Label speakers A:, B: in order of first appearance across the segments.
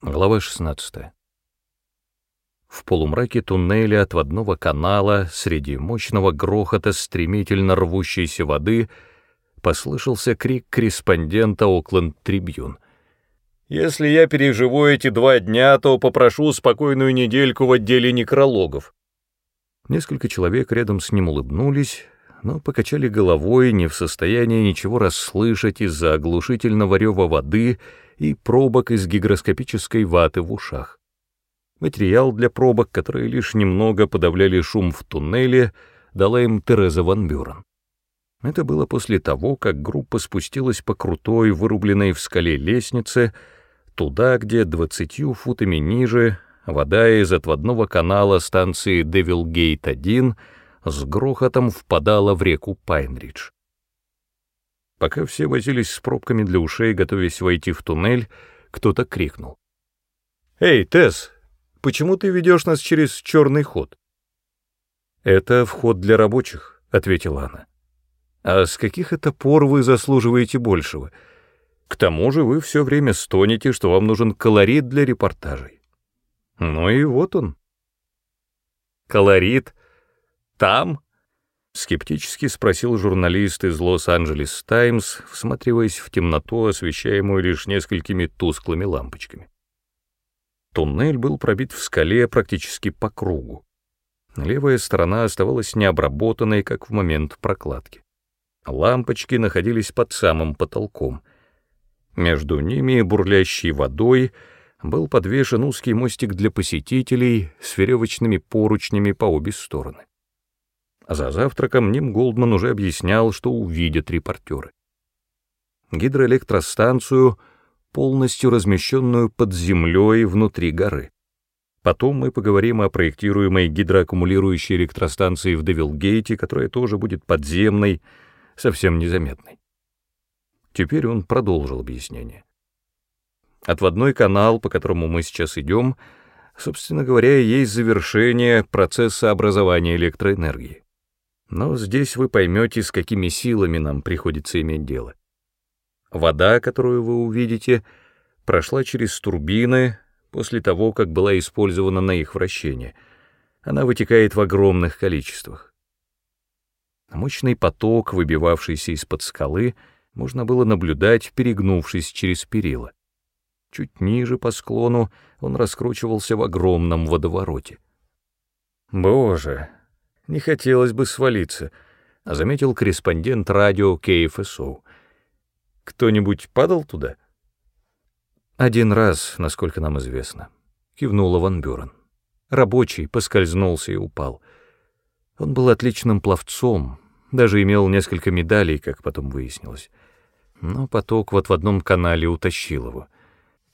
A: Глава 16. В полумраке туннеля отводного канала среди мощного грохота стремительно рвущейся воды послышался крик корреспондента Окленд Трибьюн. «Если я переживу эти два дня, то попрошу спокойную недельку в отделе некрологов». Несколько человек рядом с ним улыбнулись, но покачали головой, не в состоянии ничего расслышать из-за оглушительного рева воды и пробок из гигроскопической ваты в ушах. Материал для пробок, которые лишь немного подавляли шум в туннеле, дала им Тереза Ван Бюрен. Это было после того, как группа спустилась по крутой, вырубленной в скале лестнице, туда, где двадцатью футами ниже вода из отводного канала станции Девилгейт-1 с грохотом впадала в реку Пайнридж. Пока все возились с пробками для ушей, готовясь войти в туннель, кто-то крикнул. «Эй, Тесс, почему ты ведешь нас через черный ход?» «Это вход для рабочих», — ответила она. «А с каких это пор вы заслуживаете большего? К тому же вы все время стонете, что вам нужен колорит для репортажей. Ну и вот он». «Колорит? Там?» Скептически спросил журналист из Лос-Анджелес Таймс, всматриваясь в темноту, освещаемую лишь несколькими тусклыми лампочками. Туннель был пробит в скале практически по кругу. Левая сторона оставалась необработанной, как в момент прокладки. Лампочки находились под самым потолком. Между ними, бурлящей водой, был подвешен узкий мостик для посетителей с веревочными поручнями по обе стороны. За завтраком Ним Голдман уже объяснял, что увидят репортеры. Гидроэлектростанцию, полностью размещенную под землей внутри горы. Потом мы поговорим о проектируемой гидроаккумулирующей электростанции в Девилгейте, которая тоже будет подземной, совсем незаметной. Теперь он продолжил объяснение. Отводной канал, по которому мы сейчас идем, собственно говоря, есть завершение процесса образования электроэнергии. Но здесь вы поймете, с какими силами нам приходится иметь дело. Вода, которую вы увидите, прошла через турбины после того, как была использована на их вращение. Она вытекает в огромных количествах. Мощный поток, выбивавшийся из-под скалы, можно было наблюдать, перегнувшись через перила. Чуть ниже по склону он раскручивался в огромном водовороте. «Боже!» Не хотелось бы свалиться, а заметил корреспондент радио КФСО. Кто-нибудь падал туда? Один раз, насколько нам известно, кивнула Ван Бюрен. Рабочий поскользнулся и упал. Он был отличным пловцом, даже имел несколько медалей, как потом выяснилось. Но поток вот в одном канале утащил его.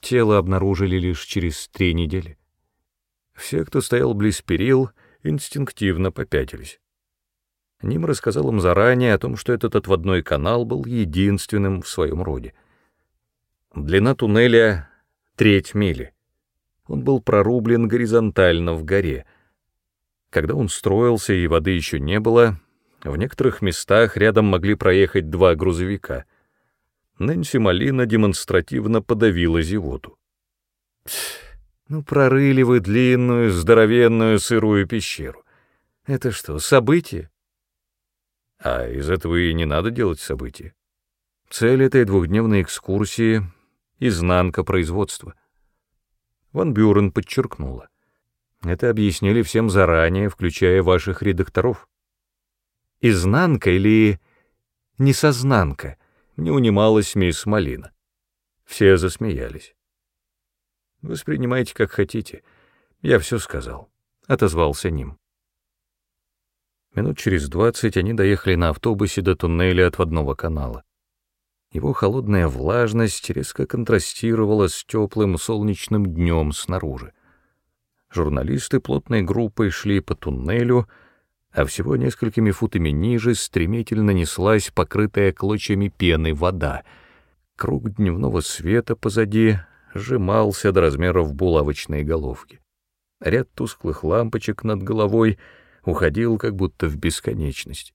A: Тело обнаружили лишь через три недели. Все, кто стоял близ перил, — инстинктивно попятились. Ним рассказал им заранее о том, что этот отводной канал был единственным в своем роде. Длина туннеля — треть мили. Он был прорублен горизонтально в горе. Когда он строился и воды еще не было, в некоторых местах рядом могли проехать два грузовика. Нэнси Малина демонстративно подавила зевоту. Ну, прорыли вы длинную, здоровенную сырую пещеру. Это что, событие? А из этого и не надо делать событие. Цель этой двухдневной экскурсии — изнанка производства. Ван Бюрен подчеркнула. Это объяснили всем заранее, включая ваших редакторов. Изнанка или несознанка? Не унималась мисс Малина. Все засмеялись. Воспринимайте как хотите. Я все сказал. Отозвался ним. Минут через двадцать они доехали на автобусе до туннеля отводного канала. Его холодная влажность резко контрастировала с теплым солнечным днем снаружи. Журналисты плотной группой шли по туннелю, а всего несколькими футами ниже стремительно неслась покрытая клочьями пены вода. Круг дневного света позади сжимался до размеров булавочной головки. Ряд тусклых лампочек над головой уходил как будто в бесконечность.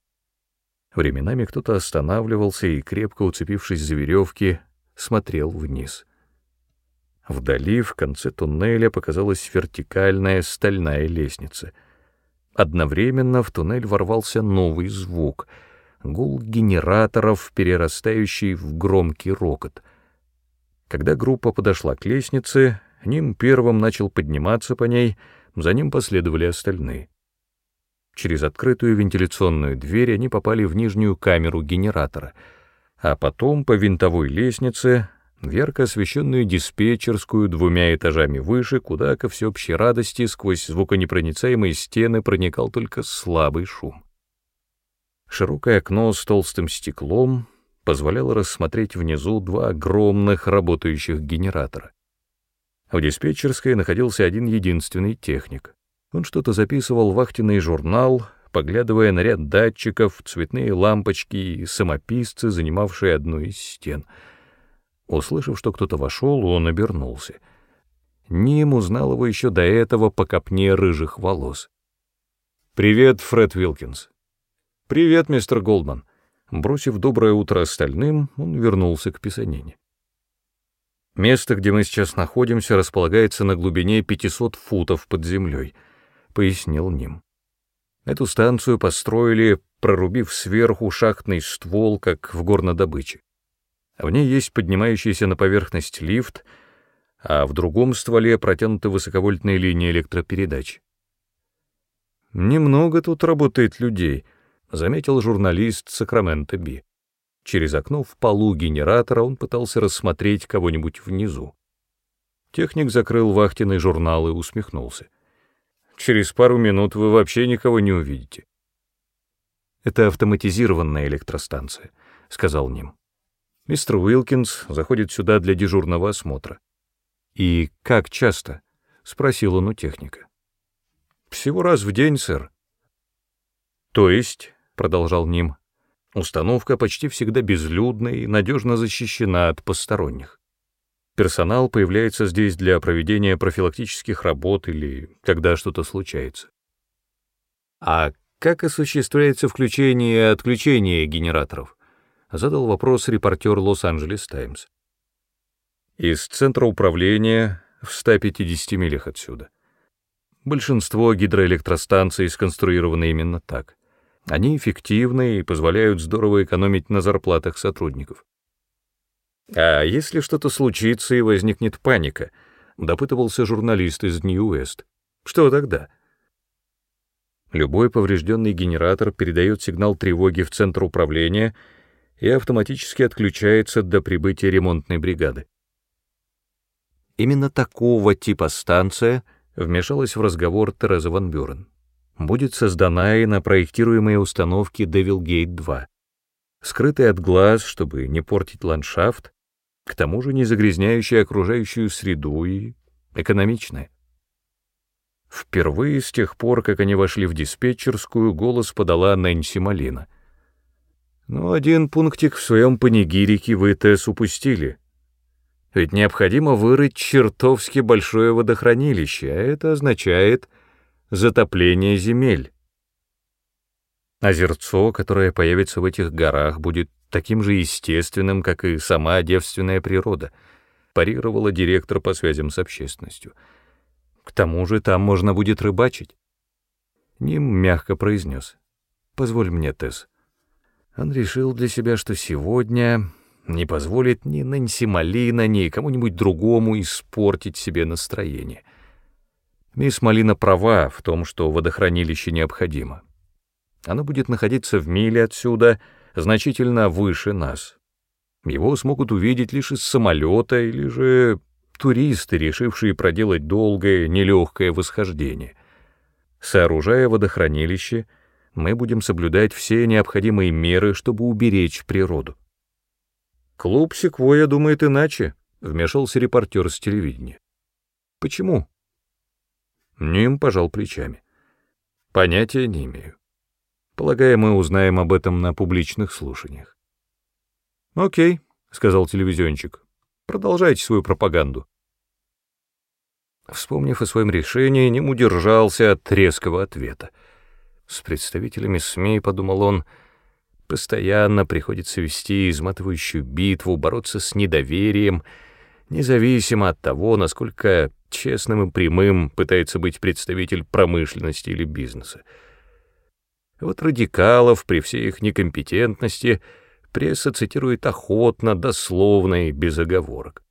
A: Временами кто-то останавливался и, крепко уцепившись за веревки, смотрел вниз. Вдали, в конце туннеля, показалась вертикальная стальная лестница. Одновременно в туннель ворвался новый звук — гул генераторов, перерастающий в громкий рокот. Когда группа подошла к лестнице, Ним первым начал подниматься по ней, за ним последовали остальные. Через открытую вентиляционную дверь они попали в нижнюю камеру генератора, а потом по винтовой лестнице ярко освещенную диспетчерскую двумя этажами выше, куда, ко всеобщей радости, сквозь звуконепроницаемые стены проникал только слабый шум. Широкое окно с толстым стеклом позволяло рассмотреть внизу два огромных работающих генератора. В диспетчерской находился один единственный техник. Он что-то записывал в вахтенный журнал, поглядывая на ряд датчиков, цветные лампочки и самописцы, занимавшие одну из стен. Услышав, что кто-то вошел, он обернулся. Ним узнал его еще до этого по копне рыжих волос. «Привет, Фред Вилкинс». «Привет, мистер Голдман». Бросив доброе утро остальным, он вернулся к писанине. Место, где мы сейчас находимся, располагается на глубине 500 футов под землей, пояснил Ним. Эту станцию построили, прорубив сверху шахтный ствол, как в горнодобыче. В ней есть поднимающийся на поверхность лифт, а в другом стволе протянуты высоковольтные линии электропередач. «Немного тут работает людей», — заметил журналист Сакраменто Би. Через окно в полу генератора он пытался рассмотреть кого-нибудь внизу. Техник закрыл вахтенный журнал и усмехнулся. «Через пару минут вы вообще никого не увидите». «Это автоматизированная электростанция», — сказал Ним. Мистер Уилкинс заходит сюда для дежурного осмотра. «И как часто?» — спросил он у техника. «Всего раз в день, сэр». «То есть», — продолжал Ним, Установка почти всегда безлюдна и надежно защищена от посторонних. Персонал появляется здесь для проведения профилактических работ или когда что-то случается. А как осуществляется включение и отключение генераторов? Задал вопрос репортер Лос-Анджелес Таймс. Из центра управления в 150 милях отсюда. Большинство гидроэлектростанций сконструированы именно так. Они эффективны и позволяют здорово экономить на зарплатах сотрудников. А если что-то случится и возникнет паника, допытывался журналист из Нью-Уэст. Что тогда? Любой поврежденный генератор передает сигнал тревоги в центр управления и автоматически отключается до прибытия ремонтной бригады. Именно такого типа станция вмешалась в разговор Тереза Ван Бюрен будет создана и на проектируемой установке Devil Gate 2, скрытая от глаз, чтобы не портить ландшафт, к тому же не загрязняющая окружающую среду и экономичная. Впервые с тех пор, как они вошли в диспетчерскую, голос подала Нэнси Малина. «Ну, один пунктик в своем панигирике вы, Тесс, упустили. Ведь необходимо вырыть чертовски большое водохранилище, а это означает затопление земель. Озерцо, которое появится в этих горах, будет таким же естественным, как и сама девственная природа, парировала директор по связям с общественностью. К тому же там можно будет рыбачить. Ним мягко произнес. «Позволь мне, Тесс». Он решил для себя, что сегодня не позволит ни Нэнси Малина, ни кому-нибудь другому испортить себе настроение — Мисс Малина права в том, что водохранилище необходимо. Оно будет находиться в миле отсюда, значительно выше нас. Его смогут увидеть лишь из самолета или же туристы, решившие проделать долгое, нелегкое восхождение. Сооружая водохранилище, мы будем соблюдать все необходимые меры, чтобы уберечь природу. «Клуб Секвоя думает иначе», — вмешался репортер с телевидения. «Почему?» Ним пожал плечами. Понятия не имею. Полагаю, мы узнаем об этом на публичных слушаниях. «Окей», — сказал телевизионщик, — «продолжайте свою пропаганду». Вспомнив о своем решении, Ним удержался от резкого ответа. С представителями СМИ, подумал он, постоянно приходится вести изматывающую битву, бороться с недоверием, независимо от того, насколько честным и прямым пытается быть представитель промышленности или бизнеса. Вот радикалов при всей их некомпетентности пресса цитирует охотно, дословно и без оговорок.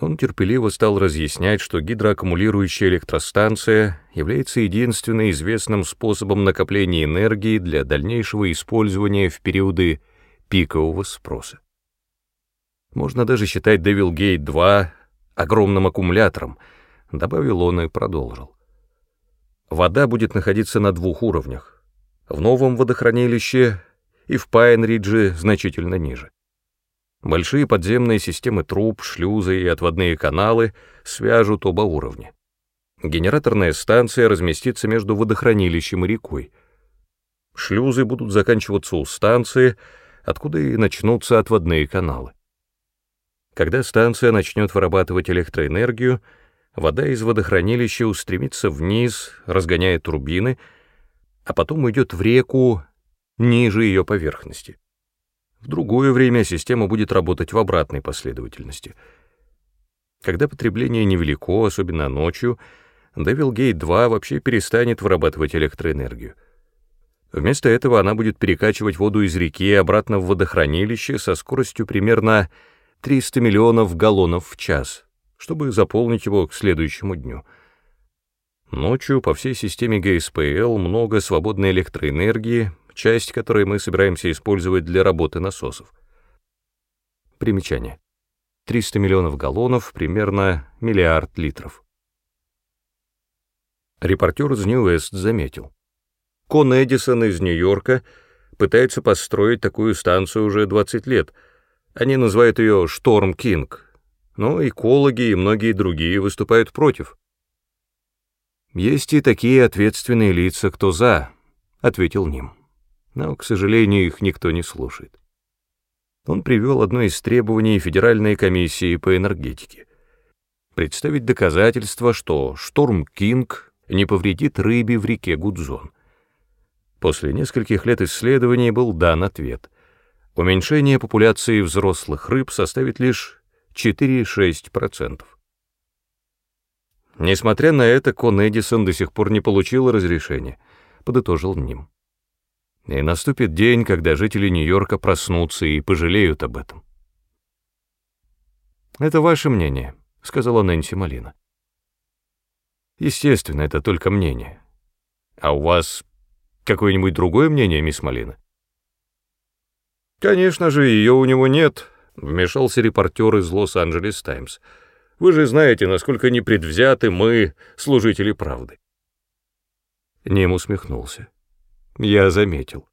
A: Он терпеливо стал разъяснять, что гидроаккумулирующая электростанция является единственным известным способом накопления энергии для дальнейшего использования в периоды пикового спроса. Можно даже считать Devil Gate 2 огромным аккумулятором, добавил он и продолжил. Вода будет находиться на двух уровнях. В новом водохранилище и в Пайнридже значительно ниже. Большие подземные системы труб, шлюзы и отводные каналы свяжут оба уровня. Генераторная станция разместится между водохранилищем и рекой. Шлюзы будут заканчиваться у станции, откуда и начнутся отводные каналы. Когда станция начнет вырабатывать электроэнергию, вода из водохранилища устремится вниз, разгоняя турбины, а потом уйдет в реку ниже ее поверхности. В другое время система будет работать в обратной последовательности. Когда потребление невелико, особенно ночью, Devil Gate 2 вообще перестанет вырабатывать электроэнергию. Вместо этого она будет перекачивать воду из реки обратно в водохранилище со скоростью примерно 300 миллионов галлонов в час, чтобы заполнить его к следующему дню. Ночью по всей системе ГСПЛ много свободной электроэнергии, часть которой мы собираемся использовать для работы насосов. Примечание. 300 миллионов галлонов, примерно миллиард литров. Репортер из Нью-Эст заметил. Кон Эдисон из Нью-Йорка пытается построить такую станцию уже 20 лет. Они называют ее «Шторм Кинг», но экологи и многие другие выступают против. «Есть и такие ответственные лица, кто за», — ответил Ним но, к сожалению, их никто не слушает. Он привел одно из требований Федеральной комиссии по энергетике. Представить доказательства, что шторм Кинг не повредит рыбе в реке Гудзон. После нескольких лет исследований был дан ответ. Уменьшение популяции взрослых рыб составит лишь 4-6%. Несмотря на это, Кон Эдисон до сих пор не получил разрешения, подытожил Ним. И наступит день, когда жители Нью-Йорка проснутся и пожалеют об этом. «Это ваше мнение», — сказала Нэнси Малина. «Естественно, это только мнение. А у вас какое-нибудь другое мнение, мисс Малина?» «Конечно же, ее у него нет», — вмешался репортер из Лос-Анджелес Таймс. «Вы же знаете, насколько непредвзяты мы, служители правды». Нем усмехнулся. Я заметил.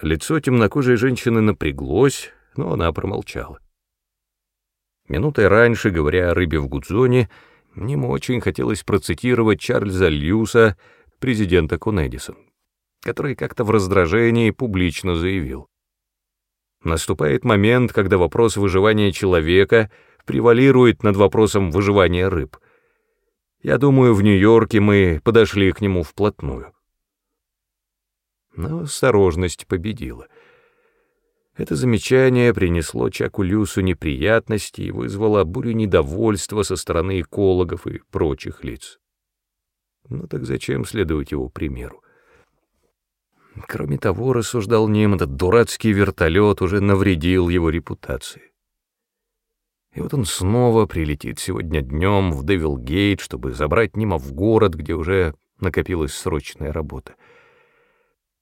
A: Лицо темнокожей женщины напряглось, но она промолчала. Минутой раньше, говоря о рыбе в Гудзоне, мне очень хотелось процитировать Чарльза Льюса, президента Конэдисон, который как-то в раздражении публично заявил. Наступает момент, когда вопрос выживания человека превалирует над вопросом выживания рыб. Я думаю, в Нью-Йорке мы подошли к нему вплотную. Но осторожность победила. Это замечание принесло Чаку Люсу неприятности и вызвало бурю недовольства со стороны экологов и прочих лиц. Ну так зачем следовать его примеру? Кроме того, рассуждал Ним, этот дурацкий вертолет уже навредил его репутации. И вот он снова прилетит сегодня днем в Девилгейт, чтобы забрать Нима в город, где уже накопилась срочная работа.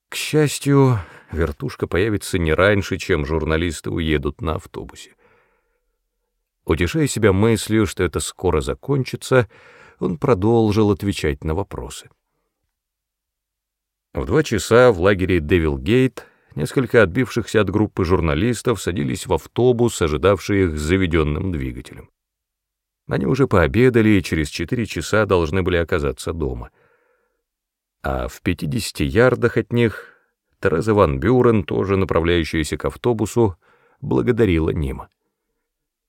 A: К счастью, вертушка появится не раньше, чем журналисты уедут на автобусе. Утешая себя мыслью, что это скоро закончится, он продолжил отвечать на вопросы. В два часа в лагере Девилгейт несколько отбившихся от группы журналистов садились в автобус, ожидавший их с заведенным двигателем. Они уже пообедали и через четыре часа должны были оказаться дома — а в 50 ярдах от них Тереза Ван Бюрен, тоже направляющаяся к автобусу, благодарила Нима.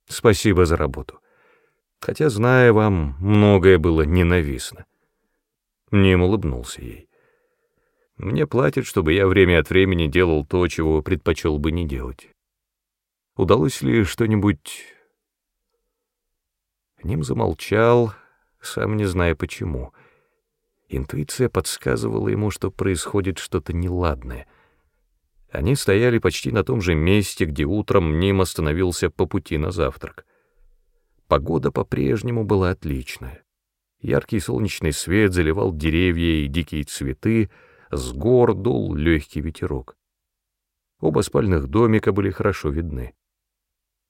A: «Спасибо за работу. Хотя, зная вам, многое было ненавистно». Ним улыбнулся ей. «Мне платят, чтобы я время от времени делал то, чего предпочел бы не делать. Удалось ли что-нибудь Ним замолчал, сам не зная почему. Интуиция подсказывала ему, что происходит что-то неладное. Они стояли почти на том же месте, где утром Ним остановился по пути на завтрак. Погода по-прежнему была отличная. Яркий солнечный свет заливал деревья и дикие цветы, с гор дул легкий ветерок. Оба спальных домика были хорошо видны.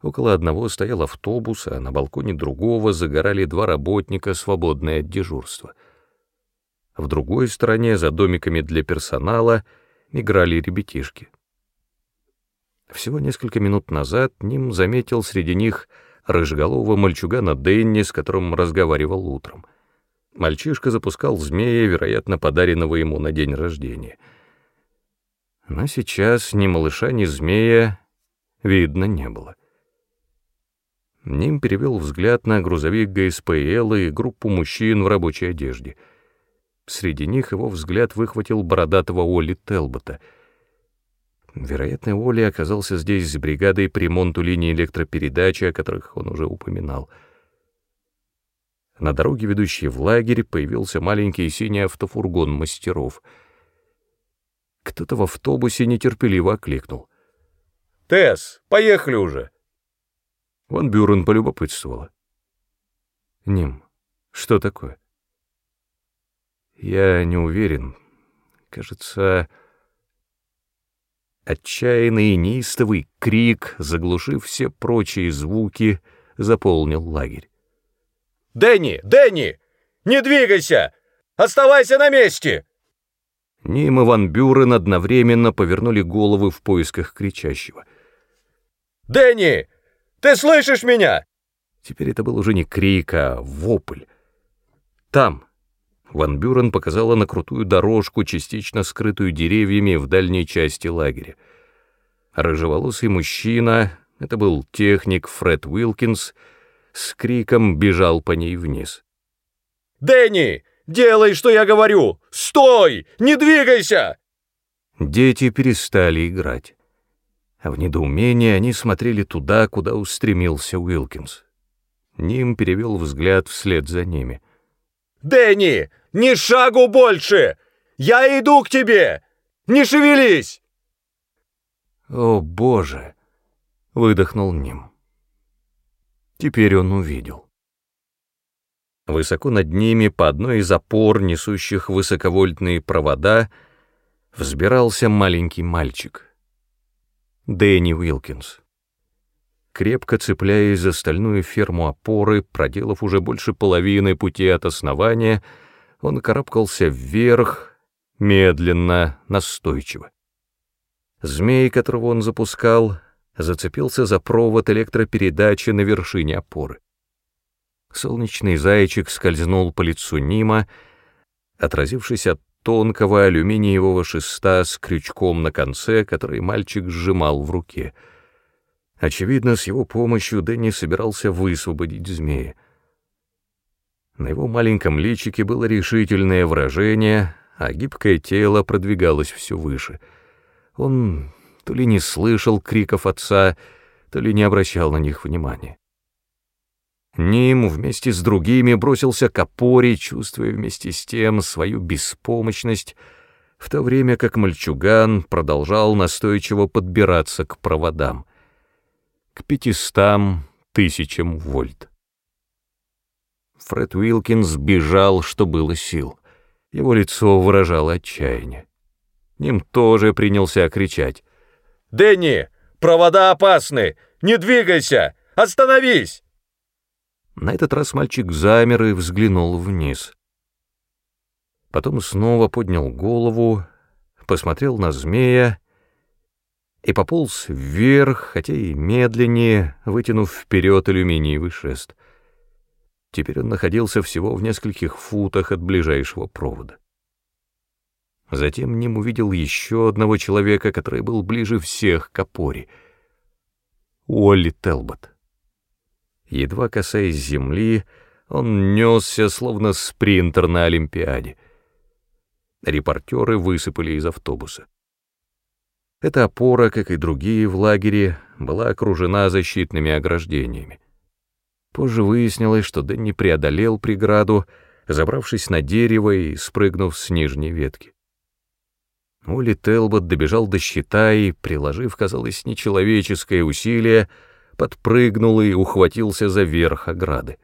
A: Около одного стоял автобус, а на балконе другого загорали два работника, свободные от дежурства. В другой стороне, за домиками для персонала, играли ребятишки. Всего несколько минут назад Ним заметил среди них рыжеголового мальчугана Дэнни, с которым разговаривал утром. Мальчишка запускал змея, вероятно, подаренного ему на день рождения. Но сейчас ни малыша, ни змея видно не было. Ним перевел взгляд на грузовик ГСПЛ и группу мужчин в рабочей одежде. Среди них его взгляд выхватил бородатого Оли Телбота. Вероятно, Оли оказался здесь с бригадой по ремонту линии электропередачи, о которых он уже упоминал. На дороге, ведущей в лагерь, появился маленький синий автофургон мастеров. Кто-то в автобусе нетерпеливо окликнул.
B: «Тесс, поехали уже!»
A: Ван Бюрен полюбопытствовала. «Ним, что такое?» «Я не уверен. Кажется...» Отчаянный и неистовый крик, заглушив все прочие звуки, заполнил лагерь.
B: «Дэнни! Дэнни! Не двигайся! Оставайся на месте!»
A: Ним и Ван Бюрен одновременно повернули головы в поисках кричащего.
B: «Дэнни! Ты слышишь меня?»
A: Теперь это был уже не крик, а вопль. «Там!» Ван Бюрен показала на крутую дорожку, частично скрытую деревьями в дальней части лагеря. Рыжеволосый мужчина, это был техник Фред Уилкинс, с криком бежал по ней вниз.
B: «Дэнни, делай, что я говорю! Стой! Не двигайся!»
A: Дети перестали играть а в недоумении они смотрели туда, куда устремился Уилкинс. Ним перевел взгляд вслед за ними.
B: «Дэнни, ни шагу больше! Я иду к тебе! Не шевелись!»
A: «О, Боже!» — выдохнул Ним. Теперь он увидел. Высоко над ними, по одной из опор, несущих высоковольтные провода, взбирался маленький мальчик — Дэнни Уилкинс. Крепко цепляясь за стальную ферму опоры, проделав уже больше половины пути от основания, он карабкался вверх, медленно, настойчиво. Змей, которого он запускал, зацепился за провод электропередачи на вершине опоры. Солнечный зайчик скользнул по лицу Нима, отразившись от тонкого алюминиевого шеста с крючком на конце, который мальчик сжимал в руке. Очевидно, с его помощью Дэнни собирался высвободить змея. На его маленьком личике было решительное выражение, а гибкое тело продвигалось все выше. Он то ли не слышал криков отца, то ли не обращал на них внимания. Ним вместе с другими бросился к опоре, чувствуя вместе с тем свою беспомощность, в то время как мальчуган продолжал настойчиво подбираться к проводам, к пятистам тысячам вольт. Фред Уилкинс бежал, что было сил. Его лицо выражало отчаяние. Ним тоже принялся кричать.
B: «Дэнни, провода опасны! Не двигайся! Остановись!»
A: На этот раз мальчик замер и взглянул вниз. Потом снова поднял голову, посмотрел на змея и пополз вверх, хотя и медленнее, вытянув вперед алюминиевый шест. Теперь он находился всего в нескольких футах от ближайшего провода. Затем Ним увидел еще одного человека, который был ближе всех к опоре — Уолли Телбот. Едва касаясь земли, он несся, словно спринтер на Олимпиаде. Репортеры высыпали из автобуса. Эта опора, как и другие в лагере, была окружена защитными ограждениями. Позже выяснилось, что Дэнни преодолел преграду, забравшись на дерево и спрыгнув с нижней ветки. Уолли Телбот добежал до щита и, приложив, казалось, нечеловеческое усилие, подпрыгнул и ухватился за верх ограды.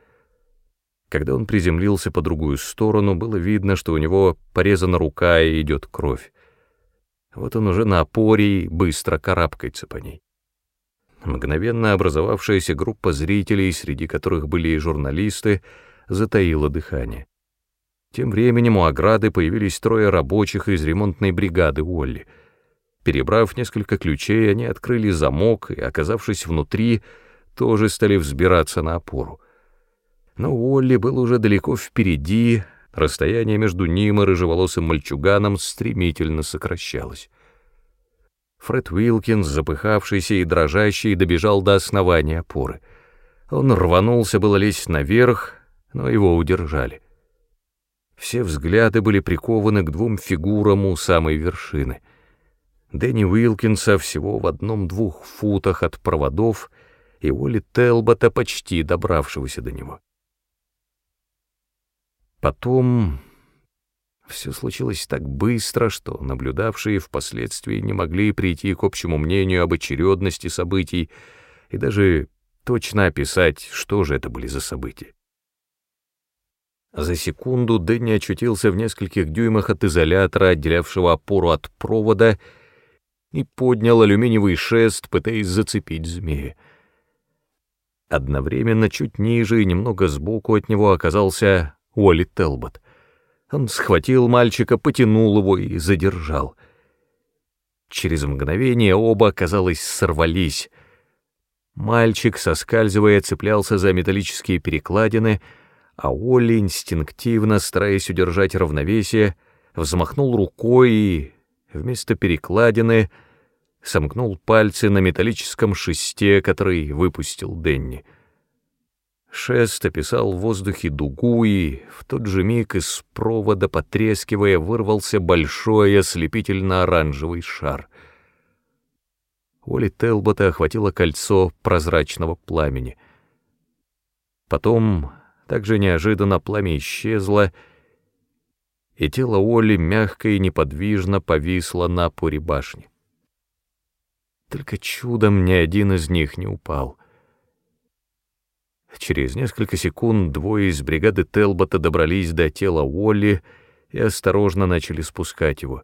A: Когда он приземлился по другую сторону, было видно, что у него порезана рука и идет кровь. Вот он уже на опоре и быстро карабкается по ней. Мгновенно образовавшаяся группа зрителей, среди которых были и журналисты, затаила дыхание. Тем временем у ограды появились трое рабочих из ремонтной бригады Уолли. Перебрав несколько ключей, они открыли замок и, оказавшись внутри, тоже стали взбираться на опору. Но Уолли был уже далеко впереди, расстояние между ним и рыжеволосым мальчуганом стремительно сокращалось. Фред Уилкинс, запыхавшийся и дрожащий, добежал до основания опоры. Он рванулся было лезть наверх, но его удержали. Все взгляды были прикованы к двум фигурам у самой вершины. Дэнни Уилкинса всего в одном-двух футах от проводов и Уолли Телбота, почти добравшегося до него. Потом все случилось так быстро, что наблюдавшие впоследствии не могли прийти к общему мнению об очередности событий и даже точно описать, что же это были за события. За секунду Дэнни очутился в нескольких дюймах от изолятора, отделявшего опору от провода, и поднял алюминиевый шест, пытаясь зацепить змея. Одновременно чуть ниже и немного сбоку от него оказался Уолли Телбот. Он схватил мальчика, потянул его и задержал. Через мгновение оба, казалось, сорвались. Мальчик, соскальзывая, цеплялся за металлические перекладины — а Олли, инстинктивно, стараясь удержать равновесие, взмахнул рукой и, вместо перекладины, сомкнул пальцы на металлическом шесте, который выпустил Денни. Шест описал в воздухе дугу, и в тот же миг из провода, потрескивая, вырвался большой ослепительно-оранжевый шар. Оли Телбота охватило кольцо прозрачного пламени. Потом также неожиданно пламя исчезло, и тело Оли мягко и неподвижно повисло на опоре башни. Только чудом ни один из них не упал. Через несколько секунд двое из бригады Телбота добрались до тела Уолли и осторожно начали спускать его.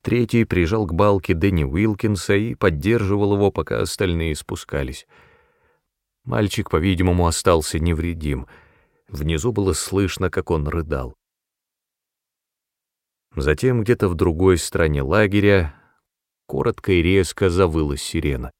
A: Третий прижал к балке Дэнни Уилкинса и поддерживал его, пока остальные спускались — Мальчик, по-видимому, остался невредим. Внизу было слышно, как он рыдал. Затем где-то в другой стороне лагеря коротко и резко завыла сирена.